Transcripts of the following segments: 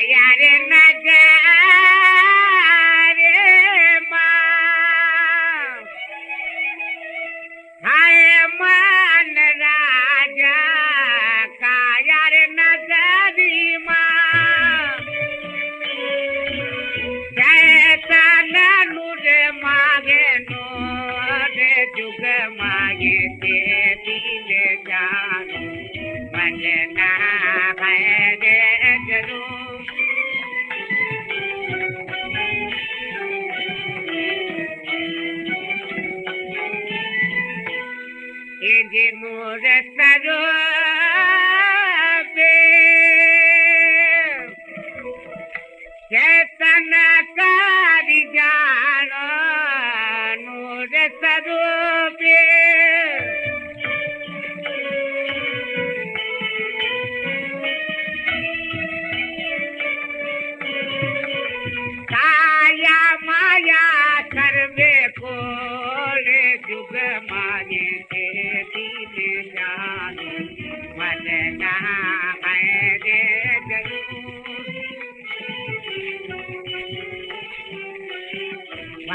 काया रे नगर माँ। हाय मान राजा काया रे नगरी माँ। जैतन नूर मागे, नूर जुग मागे ते दिल जानो। मजना है रे ज़रूर llevo arrastrado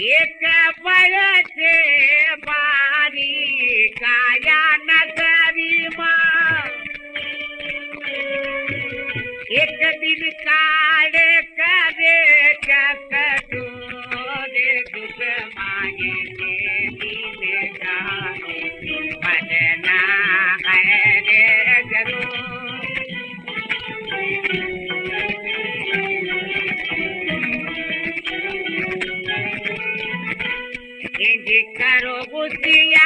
एक बरसे बारी काया नगरी माँ। एक दिन काल करे चकटोरे दुख मांगे के इंज करो बुद्धिया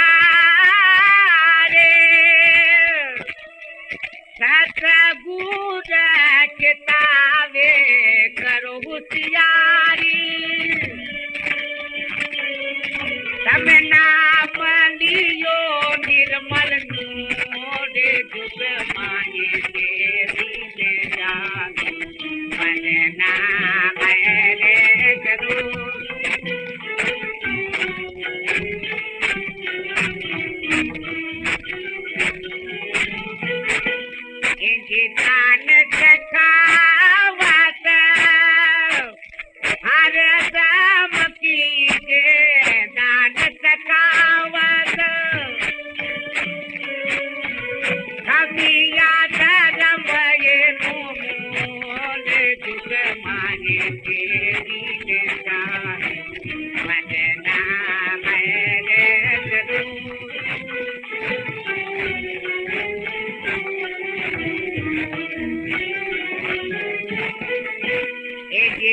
It's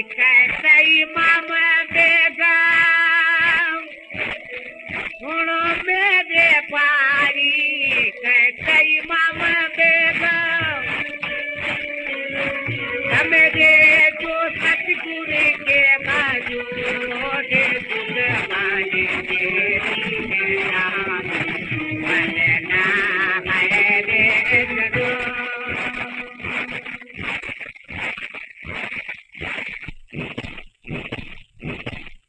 开看看妈妈